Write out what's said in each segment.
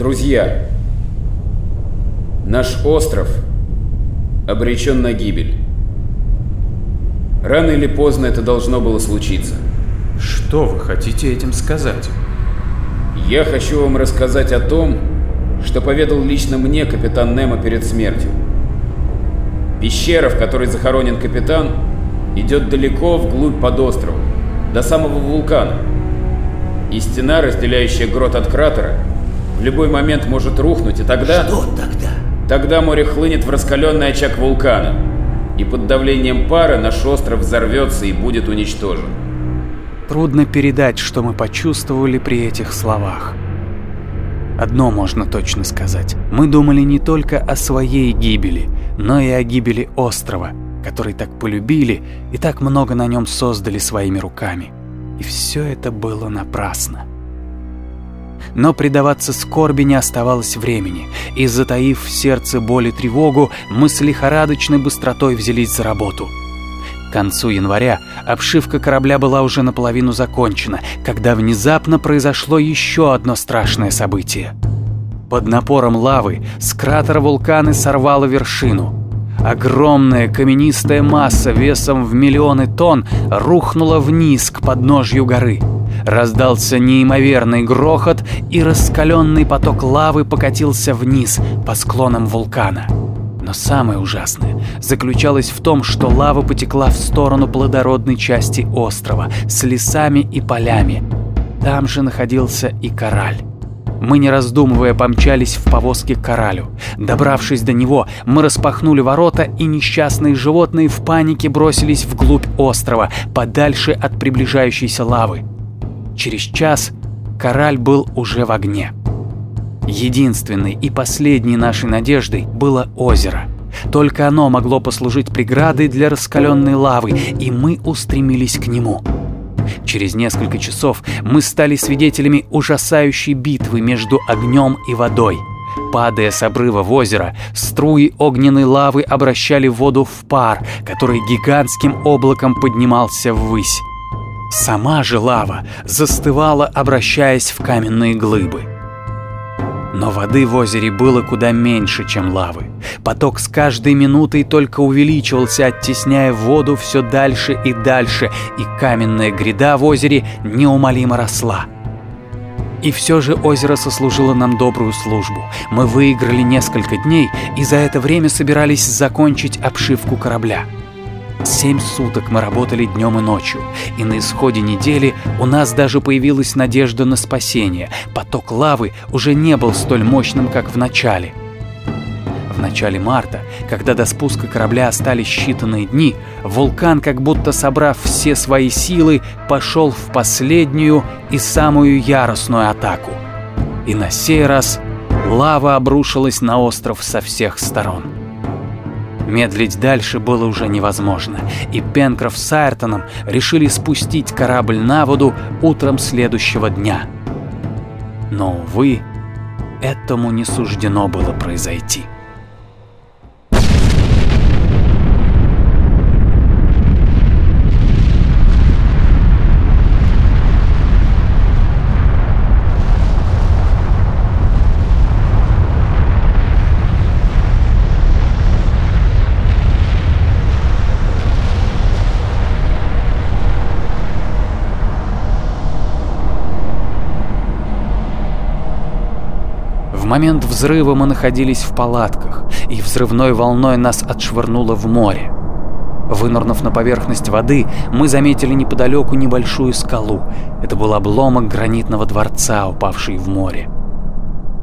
Друзья, наш остров обречен на гибель. Рано или поздно это должно было случиться. Что вы хотите этим сказать? Я хочу вам рассказать о том, что поведал лично мне капитан Немо перед смертью. Пещера, в которой захоронен капитан, идет далеко вглубь под островом, до самого вулкана. И стена, разделяющая грот от кратера, в любой момент может рухнуть, и тогда... Что тогда? Тогда море хлынет в раскаленный очаг вулкана, и под давлением пара наш остров взорвется и будет уничтожен. Трудно передать, что мы почувствовали при этих словах. Одно можно точно сказать. Мы думали не только о своей гибели, но и о гибели острова, который так полюбили и так много на нем создали своими руками. И все это было напрасно. Но предаваться скорби не оставалось времени, и, затаив в сердце боль и тревогу, мы с лихорадочной быстротой взялись за работу. К концу января обшивка корабля была уже наполовину закончена, когда внезапно произошло еще одно страшное событие. Под напором лавы с кратера вулкана сорвало вершину. Огромная каменистая масса весом в миллионы тонн рухнула вниз к подножью горы. Раздался неимоверный грохот, и раскаленный поток лавы покатился вниз по склонам вулкана. Но самое ужасное заключалось в том, что лава потекла в сторону плодородной части острова с лесами и полями. Там же находился и кораль. Мы, не раздумывая, помчались в повозке к коралю. Добравшись до него, мы распахнули ворота, и несчастные животные в панике бросились вглубь острова, подальше от приближающейся лавы. Через час кораль был уже в огне. Единственной и последней нашей надеждой было озеро. Только оно могло послужить преградой для раскаленной лавы, и мы устремились к нему. Через несколько часов мы стали свидетелями ужасающей битвы между огнем и водой. Падая с обрыва в озеро, струи огненной лавы обращали воду в пар, который гигантским облаком поднимался ввысь. Сама же лава застывала, обращаясь в каменные глыбы. Но воды в озере было куда меньше, чем лавы. Поток с каждой минутой только увеличивался, оттесняя воду все дальше и дальше, и каменная гряда в озере неумолимо росла. И все же озеро сослужило нам добрую службу. Мы выиграли несколько дней и за это время собирались закончить обшивку корабля. Семь суток мы работали днем и ночью, и на исходе недели у нас даже появилась надежда на спасение. Поток лавы уже не был столь мощным, как в начале. В начале марта, когда до спуска корабля остались считанные дни, вулкан, как будто собрав все свои силы, пошел в последнюю и самую яростную атаку. И на сей раз лава обрушилась на остров со всех сторон. Медлить дальше было уже невозможно, и Пенкроф с Айртоном решили спустить корабль на воду утром следующего дня. Но, увы, этому не суждено было произойти. Момент взрыва мы находились в палатках, и взрывной волной нас отшвырнуло в море. Вынырнув на поверхность воды, мы заметили неподалеку небольшую скалу. Это был обломок гранитного дворца, упавший в море.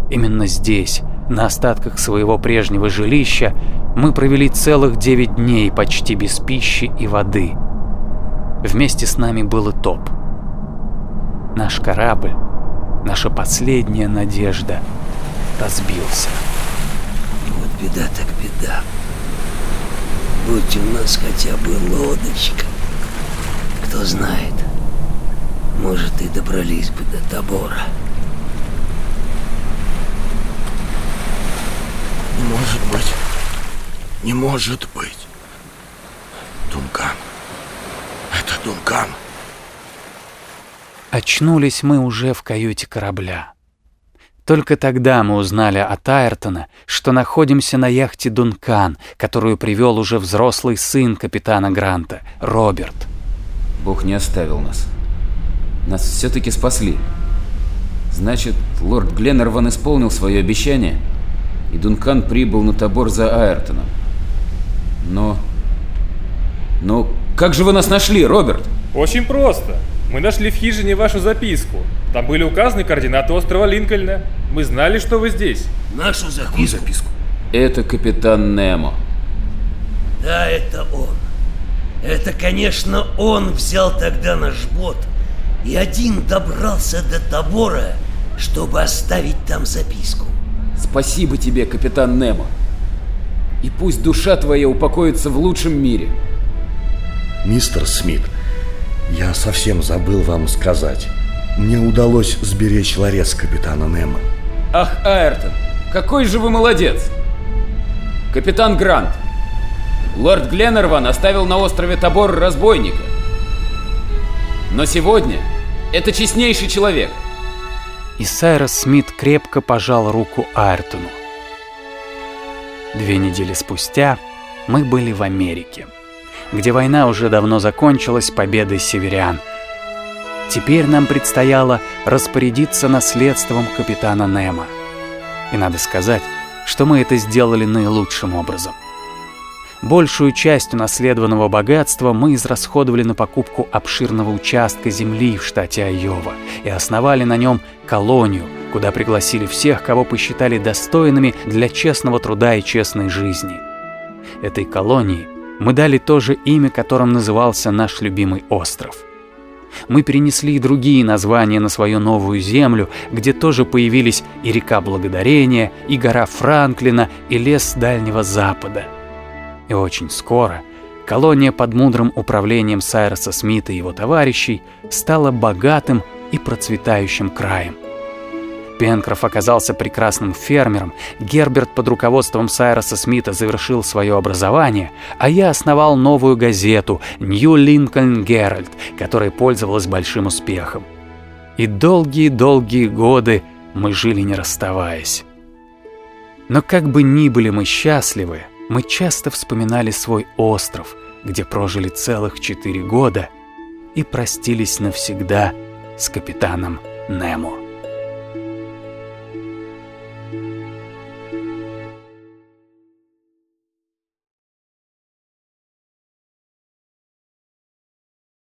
Именно здесь, на остатках своего прежнего жилища, мы провели целых девять дней почти без пищи и воды. Вместе с нами был и топ. Наш корабль, наша последняя надежда — разбился. Вот беда так беда. Будь у нас хотя бы лодочка. Кто знает, может и добрались бы до Табора. Не может быть. Не может быть. Дункан. Это Дункан. Очнулись мы уже в каюте корабля. Только тогда мы узнали от Айртона, что находимся на яхте «Дункан», которую привел уже взрослый сын капитана Гранта, Роберт. Бог не оставил нас. Нас все-таки спасли. Значит, лорд Гленнерван исполнил свое обещание, и Дункан прибыл на табор за Айртоном. Но... Но как же вы нас нашли, Роберт? Очень просто. Мы нашли в хижине вашу записку. Там были указаны координаты острова Линкольна. Мы знали, что вы здесь. Нашу записку? записку? Это капитан Немо. Да, это он. Это, конечно, он взял тогда наш бот и один добрался до табора, чтобы оставить там записку. Спасибо тебе, капитан Немо. И пусть душа твоя упокоится в лучшем мире. Мистер Смит, я совсем забыл вам сказать. Мне удалось сберечь ларец капитана Немо. Ах, Айртон, какой же вы молодец! Капитан Грант, лорд Гленнерван оставил на острове Табор разбойника. Но сегодня это честнейший человек. И Сайрос Смит крепко пожал руку Айртону. Две недели спустя мы были в Америке, где война уже давно закончилась победой северян. Теперь нам предстояло распорядиться наследством капитана Немо. И надо сказать, что мы это сделали наилучшим образом. Большую часть унаследованного богатства мы израсходовали на покупку обширного участка земли в штате Айова и основали на нем колонию, куда пригласили всех, кого посчитали достойными для честного труда и честной жизни. Этой колонии мы дали то же имя, которым назывался наш любимый остров. Мы перенесли и другие названия на свою новую землю, где тоже появились и река Благодарения, и гора Франклина, и лес Дальнего Запада – и очень скоро колония под мудрым управлением Сайроса Смита и его товарищей стала богатым и процветающим краем. Пенкроф оказался прекрасным фермером, Герберт под руководством Сайроса Смита завершил свое образование, а я основал новую газету «Нью Линкольн Геральд», которая пользовалась большим успехом. И долгие-долгие годы мы жили не расставаясь. Но как бы ни были мы счастливы, мы часто вспоминали свой остров, где прожили целых четыре года и простились навсегда с капитаном Немо.